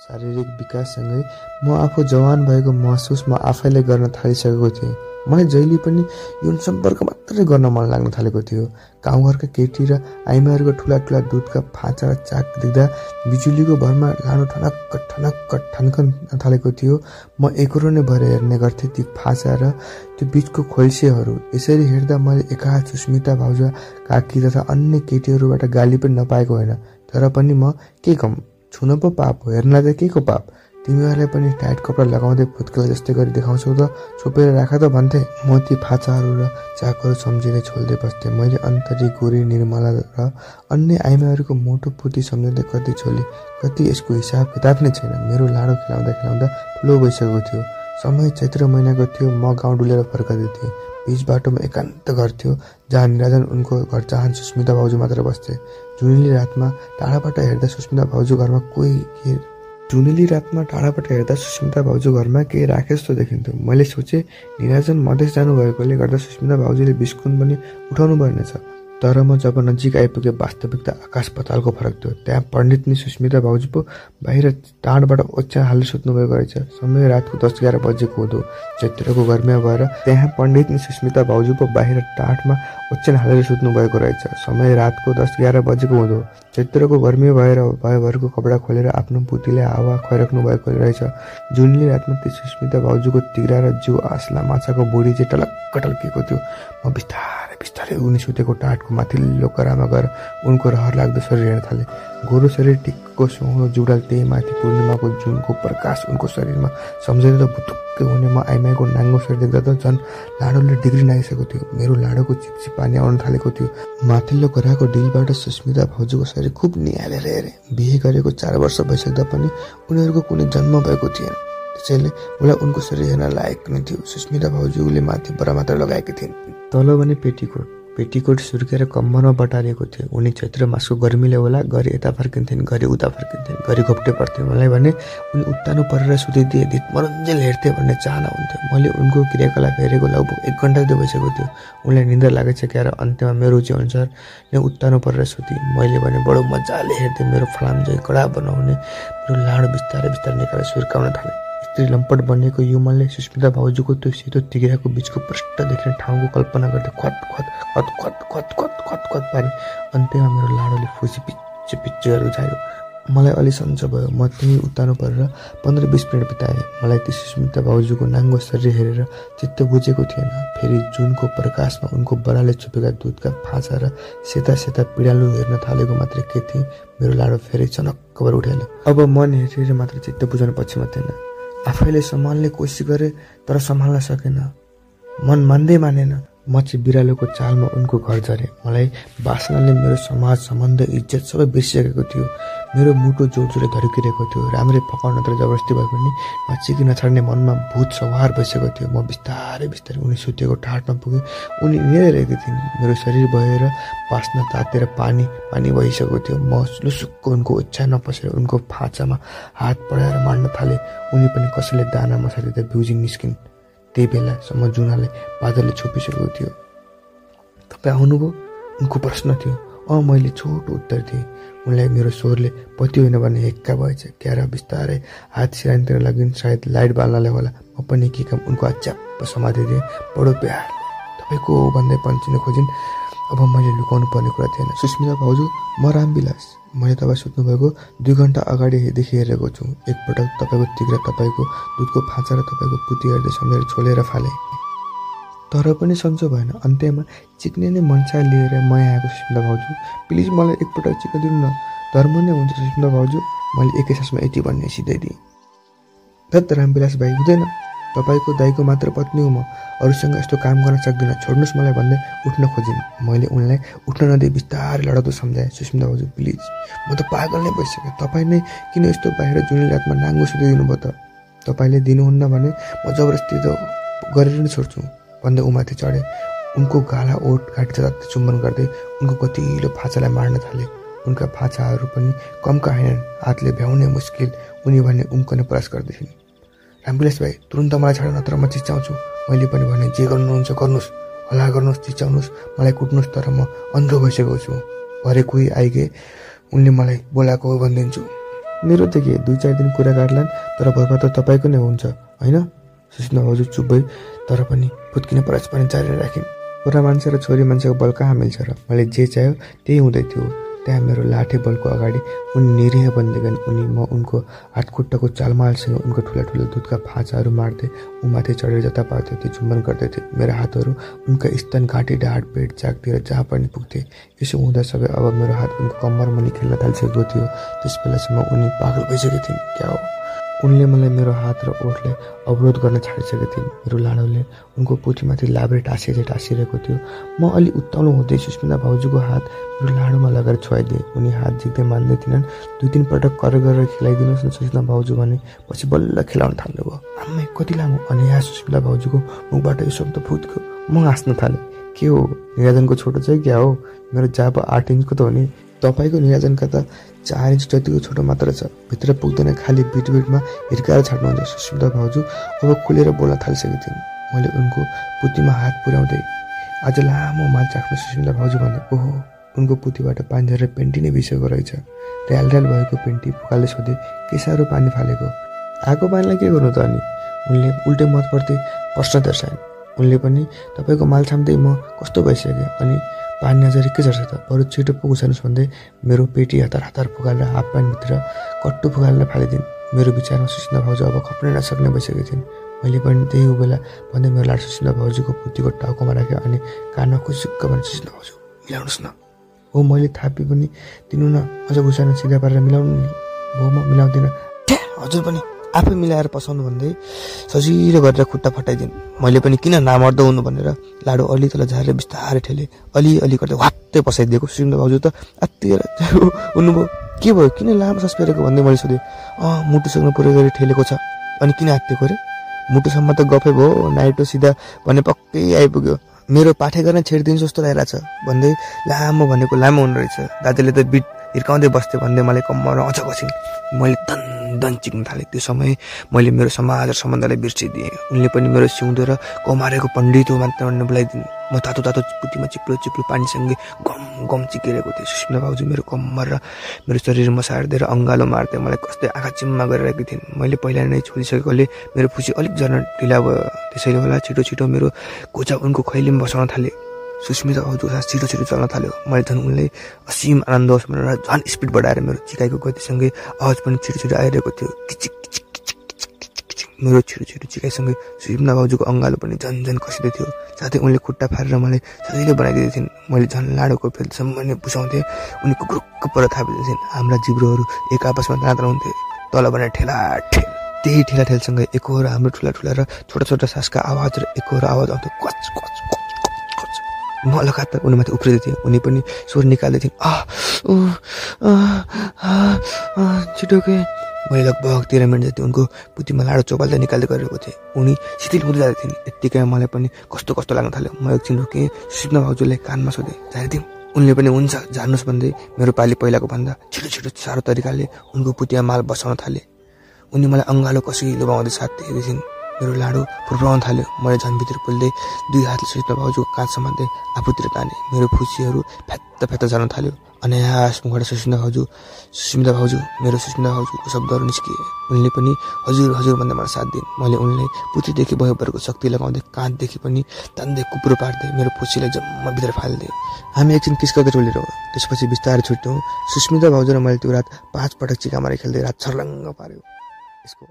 शारीरिक विकाससँगै म आफू जवान भएको महसुस म आफैले गर्न थालिसकेको थिएँ। मलाई जहिले पनि यौन सम्पर्क मात्रै गर्न मन लाग्न थालेको थियो। गाउँघरका केटी र आइमाहरूको ठुला ठुला दुधका फाँचा र चाक देख्दा बिजुलीको भरमा लाडो ठनक्क ठनक्क ठन्कन थालेको थियो। म एकरो नै भएर हेर्ने गर्थेँ ती फाँचा र त्यो बिचको खोल्सेहरू। यसरी हेर्दा मैले एका सुस्मिता भाउजा काकी तथा अन्य केटीहरूबाट गाली पनि नपाएको होइन। तर पनि म के कम छुन पो पाप हो हेर्नलाई त के को पाप। तिमीहरूलाई पनि टाइट कपडा लगाउँदै फुत्केला जस्तै गरी देखाउँछौ त छोपेर राख त भन्थे। म ती फाचाहरू र चाकहरू सम्झिँदै छोल्दै बस्थेँ। मैले अन्तरी गोरी निर्मला र अन्य आइमाहरूको मोटो पुती सम्झिँदै कति छोली कति यसको हिसाब किताब नै छैन। मेरो लाडो खेलाउँदा खेलाउँदा ठुलो भइसकेको थियो। समय चैत्र महिनाको थियो म गाउँ डुलेर फर्काउँदै थिएँ। बिच बाटोमा एकान्त घर थियो जहाँ निराजन उनको घर चाहन सुस्मिता भाउजू मात्र बस्थे। जुनेली रातमा टाढाबाट हेर्दा सुस्मिता भाउजू घरमा कोही जुनेली रातमा टाढाबाट हेर्दा सुस्मिता भाउजू घरमा केही राखे जस्तो देखिन्थ्यो। मैले सोचेँ निराजन मधेस जानुभएकोले गर्दा सुस्मिता भाउजूले बिस्कुन पनि उठाउनु पर्नेछ तर म जब नजिक आइपुगेँ वास्तविकता आकाश पतालको फरक थियो। त्यहाँ पण्डितनी सुस्मिता भाउजू पो बाहिर टाढबाट ओछ्यान हालेर सुत्नुभएको रहेछ। समय रातको दस एघार बजेको हुँदो। चैत्रको गर्मीमा भएर त्यहाँ पण्डितनी सुस्मिता भाउजू पो बाहिर टाढमा ओछ्यान हालेर सुत्नुभएको रहेछ। समय रातको दस एघार बजेको हुँदो। चैत्रको गर्मी भएर भयभरको कपडा खोलेर आफ्नो पुतीले हावा खुवाइराख्नु भएको रहेछ। जुनले रातमा ती सुस्मिता भाउजूको तिग्रा र जिउ आसला माछाको बुढी चाहिँ टलक्क टल्किएको थियो। म बिस्तारै बिस्तारै उनी सुतेको टाटको माथिल्लो करामा गएर उनको रहर लाग्दो शरीर हेर्न थालेँ। गोरु शरीर टिकको सुहाउलो जुडाल त्यही माथि पूर्णिमाको जुनको प्रकाश उनको शरीरमा सम्झेर त भुतुक्कै हुने म आइमाईको नाङ्गो शरीर देख्दा त झन् लाडोले डिग्री नागिसकेको थियो। मेरो लाडोको चिप्ची पानी आउन थालेको थियो। माथिल्लो घराको डिलबाट सुस्मिता भाउजूको शरीर खुब निहालेर हेरेँ। बिहे गरेको चार वर्ष भइसक्दा पनि उनीहरूको कुनै जन्म भएको थिएन। त्यसैले मलाई उनको शरीर हेर्न लायक नै थियो। सुस्मिता भाउजूले माथि बरा मात्र लगाएकी थिइन्। तल भने पेटीकोट। पेटीकोट सुर्केर कम्मरमा बटारिएको थियो। उनी चैत्र मासको गर्मीले होला घरि यता फर्किन्थिन् घरि उता फर्किन्थिन् घरि घोप्टे पर्थ्यो। मलाई भने उनी उत्तानो परेर सुतिदिए मनोरञ्जन हेर्थे भन्ने चाहना हुन्थ्यो। मैले उनको क्रियाकलाप हेरेको लगभग एक घन्टा जति भइसकेको थियो। उनलाई निन्द्रा क्यार अन्त्यमा मेरो अनुसार नै उत्तानो परेर सुति। मैले भने बडो मजाले हेर्थेँ मेरो फलाम चाहिँ कडा बनाउने मेरो लाडो बिस्तारै बिस्तारै निकालेर सुर्काउन थालेँ। स्त्री लम्पट बनिएको युमलले सुस्मिता भाउजूको त्यो सेतो तिगिराको बिचको प्रष्ट देख्ने ठाउँको कल्पना गर्दै खत खत खत खत खत खत खत खत पारे अन्त्यमा मेरो लाडोले फुसी पिच्च पिच्च गरेर मलाई अलि सन्चो भयो म त्यहीँ उत्तानो परेर पन्ध्र बिस मिनट बिताएँ मलाई त्यो सुस्मिता भाउजूको नाङ्गो शरीर हेरेर चित्त बुझेको थिएन फेरि जुनको प्रकाशमा उनको बडाले छुपेका दुधका फाँचा र सेता सेता पिँडालु हेर्न थालेको मात्रै के थिएँ मेरो लाडो फेरि चनक्क भएर उठाल्यो अब मन हेरेर मात्र चित्त बुझाउनु पछिमा थिएन आफैले सम्हाल्ने कोसिस गरे तर सम्हाल्न सकेन। मन मान्दै मानेन। म चाहिँ बिरालोको चालमा उनको घर झरेँ। मलाई बासनाले मेरो समाज सम्बन्ध इज्जत सबै बिर्सिसकेको थियो। मेरो मुटु जोड जोडले धर्किरहेको थियो। राम्रै पकाउन तर जबरजस्ती भए पनि नचिकी नछाड्ने मनमा भूत सवार भइसकेको थियो। म बिस्तारै बिस्तारै उनी सुतेको ठाटमा पुगेँ। उनी निहाइरहेकी थिइन्। मेरो शरीर भएर बास्न तातेर पानी पानी भइसकेको थियो। म लुसुक्क उनको ओछ्यानमा पसेर उनको फाँचामा हात पढाएर मार्न थालेँ। उनी पनि कसैले दाना मसाले त निस्किन्। त्यही बेलासम्म जुनाले बादलले छोपिसकेको थियो। तपाईँ आउनुभयो? उनको प्रश्न थियो। अँ मैले छोटो उत्तर दिएँ। उनलाई मेरो स्वरले पति होइन भन्ने हेक्का भएछ। क्यार बिस्तारै हात सिरानीतिर लगिन्। सायद लाइट बाल्नलाई होला। म पनि के काम? उनको अच्याप्प समातिदिएँ बडो प्यारले तपाईँको भन्दै पन्चिन खोजिन्। अब मैले लुकाउनु पर्ने कुरा थिएन। सुस्मिता भाउजू म रामविलास। मैले तपाईँ सुत्नुभएको दुई घन्टा अगाडिदेखि हेरेको छु। एकपटक तपाईँको तिग्रा तपाईँको दुधको फाँचा र तपाईँको पुती हेर्दै सम्झेर छोलेर फालेँ। तर पनि सन्चो भएन। अन्त्यमा चिक्ने नै मनसा लिएर म आएको सुस्मिता भाउजू। प्लिज मलाई एकपटक चिक्न दिनु न। धर्म नै हुन्छ सुस्मिता भाउजू। मैले एकै सासमा यति भन्ने सिधै दिएँ। धत रामविलास भाइ हुँदैन। तपाईँको दाईको मात्र पत्नी हो म। अरूसँग यस्तो काम गर्न सक्दिनँ। छोड्नुहोस् मलाई भन्दै उठ्न खोजिन्। मैले उनलाई उठ्न नदिए बिस्तारै लडाउँदो सम्झाएँ। सुस्मिता भाउजू प्लिज म त पागल नै भइसकेँ। तपाईँ नै किन यस्तो बाहिर जुन रातमा नाङ्गो सुतिदिनु भयो त? तपाईँले दिनुहुन्न भने म जबरजस्ती त गरेर नै छोड्छु। भन्दै उमाथि चढे। उनको गाला ओठ घाँटी जति चुम्बन गर्दै उनको कतिलो फाँचालाई मार्न थाले। उनका फाँचाहरू पनि कमका होइनन्। हातले भ्याउनै मुस्किल। उनी भने उम्कने प्रयास गर्दैछन् रामविलास भाइ तुरन्त मलाई छाड नत्र म चिच्याउँछु। मैले पनि भने जे गर्नुहुन्छ गर्नुहोस् हल्ला गर्नुहोस् चिच्याउनुहोस् मलाई कुट्नुहोस् तर म अन्धो भइसकेको छु। भरे कोही आइगे उनले मलाई बोलाएको हो भनिदिन्छु। मेरो त के दुई चार दिन कुरा काट्लान् तर भर्खर त तपाईँको नै हुन्छ होइन? सुस्मिता भाउजू चुप भई तर पनि फुत्किन प्रयास पनि जारी राखिन्। छोरा मान्छे र छोरी मान्छेको बल कहाँ मिल्छ र? मैले जे चाह्यो त्यही हुँदै थियो। त्यहाँ मेरो लाठे बलको अगाडि उनी निरीह बन्देगन्। उनी म उनको हातखुट्टाको चालमालसँग उनको ठुला ठुला दुधका फाँचाहरू मार्दै ऊ माथि चढेर जता पार्थे त्यो चुम्बन गर्दथे। मेरा हातहरू उनका स्तन घाँटी ढाड पेट चाकतिर जहाँ पनि पुग्थे, यसो हुँदा सबै अब मेरो हात उनको कम्मर मुनि खेल्न थालिसकेको थियो। त्यस बेलासम्म उनी पागल भइसकेको थिइन्। क्या हो? उनले मलाई मेरो हात र ओठलाई अवरोध गर्न छाडिसकेको थिइन् मेरो लाडोले उनको पुथीमाथि लाब्रे टाँसिँदै टाँसिरहेको थियो। म अलि उत्ताउलो हुँदै सुस्मिता भाउजूको हात मेरो लाडोमा लगाएर छुवाइदिएँ उनी हात झिक्दै मान्दै थिएनन् दुई तिन पटक कर गरेर खेलाइदिनुहोस् न सुस्मिता भाउजू भने। पछि बल्ल खेलाउन थाल्नुभयो आम्मै कति लामो अनि यहाँ सुस्मिता भाउजूको मुखबाट यो शब्द फुट्यो म हाँस्न थालेँ। के हो? निराजनको छोटो चाहिँ क्या हो? मेरो जाप आठ इन्चको त हो नि। तपाईँको निराजनका त चार इन्च जतिको छोटो मात्र छ। भित्र पुग्दैन। खालि बिट बिटमा हिर्काएर छाड्नुहुन्छ सुस्मिता भाउजू अब खुलेर बोल्न थालिसकेको थिइन् मैले उनको पुतीमा हात पुर्याउँदै आज लामो माल चाख्नु सुस्मिता भाउजू भने ओहो उनको पुतीबाट पानी झरेर पेन्टी नै बिसेको रहेछ। ऱ्याल ऱ्याल भएको पेन्टी फुकाले सोधे के साह्रो पानी फालेको? आएको पानीलाई के गर्नु त अनि? उनले उल्टे मत प्रश्न दर्शाइन्। उनले पनि तपाईँको माल छाम्दै म कस्तो भइसकेँ? अनि पानी नजरी के झर्छ त। बरु छिटो पुगोस् भन्दै मेरो पेटी हतार हतार फुकालेर हाफ प्यान्टभित्र कट्टु फुकालेर फालिदिन्। मेरो विचारमा सुस्मिता भाउजू अब खप्नै नसक्ने भइसकेको थिइन्। मैले पनि त्यही बेला भन्दै मेरो लाड सुस्मिता भाउजूको पुतीको टाउकोमा राखेँ अनि कानमा खुसुक्क भने सुस्मिता भाउजू मिलाउनुहोस् न। हो मैले थापी पनि दिनु न। अझ घुसाएर सिधा पारेर मिलाउनु नि। हो म मिलाउँदिनँ हजुर पनि। आफै मिलाएर पसाउनु भन्दै सजिलो गरेर खुट्टा फटाइदिन्। मैले पनि किन नामर्दो हुनु भनेर लाडो अलि तल झारेर बिस्तारै ठेले। अलिअलि गर्दै वात्तै पसाइदिएको। सुन्दा भाउजू त आत्तिएर हुनुभयो। के भयो? किन लामो सास फेरेको भन्दै मैले सोधेँ। अँ मुटुसँग पुरै गरी ठेलेको छ। अनि किन आत्तिएको अरे मुटुसम्म त गफै भयो। नाइटो सिधा भने पक्कै आइपुग्यो। मेरो पाठे गर्न छेडिदिन्छु जस्तो लागिरहेछ। भन्दै लामो भनेको लामो हुने रहेछ। दाजुले त बिट हिर्काउँदै बस्थ्यो भन्दै मलाई कम्मरमा अझ घसिन् मैले दन दन चिक्न थालेँ। त्यो समय मैले मेरो समाज र सम्बन्धलाई बिर्सिदिएँ। उनले पनि मेरो सिउँदो र कमारेको पण्डित मात्र बोलाइदिन्। म तातो तातो पुतीमा चिप्लो चिप्लो पानीसँगै गम गम चिकिरहेको थिएँ। सुस्मिता भाउजू मेरो कम्मर र मेरो शरीरमा सार्दै र अङ्गालो मार्दै मलाई कस्तै आँखा चिम्मा गरिरहेकी थिइन्। मैले पहिला नै छोडिसकेकोले मेरो खुसी अलिक झर्न ढिला भयो। त्यसैले होला छिटो छिटो मेरो कोचा उनको खैलीमा बसाउन थालेँ। सुस्मिता सास छिटो छिटो चल्न थाल्यो। मैले झन् उनले असीम आनन्द होस् भनेर झन् स्पिड बढाएर मेरो चिकाइको गतिसँगै आवाज पनि छिटो छिटो आइरहेको थियो। किचिक मेरो छिटो छिटो चिकाइसँगै सुस्मिता भाउजूको अङ्गालो पनि झन् झन् खसिँदै थियो। साथै उनले खुट्टा फारेर मलाई सजिलो बनाइदिँदै थिइन्। मैले झन् लाडोको फेदसम्म नै पुसाउँथेँ उनी कुकुरुक्क पर थापिदिँदैथिन् हाम्रा जिब्रोहरू एक आपसमा ताँत्र हुन्थे तल भने ठेला ठेल। त्यही ठेला ठेलसँगै एकहोरो हाम्रो ठुला ठुला र छोटा छोटा सासका आवाज र एकहोरो आवाज आउँथ्यो। कच कच म लगातार उनीमाथि उफ्रिँदै थिएँ उनी पनि स्वर निकाल्दै थिइन् छिटो के मैले लगभग तेह्र मिनट जति उनको पुतीमा लाडो चौपाल्दै निकाल्दै गरेको थिएँ। उनी शिथिल हुँदै जाँदै थिइन् यत्तिकै मलाई पनि कस्तो कस्तो लाग्न थाल्यो। म एकछिन रोकेँ सिद्ध भाउजूले कानमा सोधेँ। जाँदिउँ उनले पनि हुन्छ। जानुहोस् भन्दै मेरो पालि पहिलाको भन्दा छिटो छिटो साह्रो तरिकाले उनको पुतिया माल बसाउन थाले उनी मलाई अङ्गालो कसिलो बाउँदै साथ थिइन्। मेरो लाडो फुर्फुराउन थाल्यो मैले झन्भित्र पुल्दै दुई हातले सुस्मिता भाउजूको काँध समात्दै आफूतिर ताने। मेरो खुसीहरू फ्यात्त फ्यात्त जान थाल्यो। अनायास मुखबाट सुस्मिता भाउजू सुस्मिता भाउजू मेरो सुस्मिता भाउजूको शब्दहरू निस्किए उनले पनि हजुर हजुर भन्दै मलाई साथ दिन्। मैले उनले पुतीदेखि भयोभरको शक्ति लगाउँदै काँधदेखि पनि तान्दै कुप्रो पार्दै मेरो पुछीलाई जम्मा भित्र फालिदिएँ। हामी एकछिन किस्काको चोलेर त्यसपछि बिस्तारै छुट्यौँ। सुस्मिता भाउजू र मैले त्यो रात पाँच पटक चिका मारे खेल्दै रात छर्लङ्ग पार्यो। यसको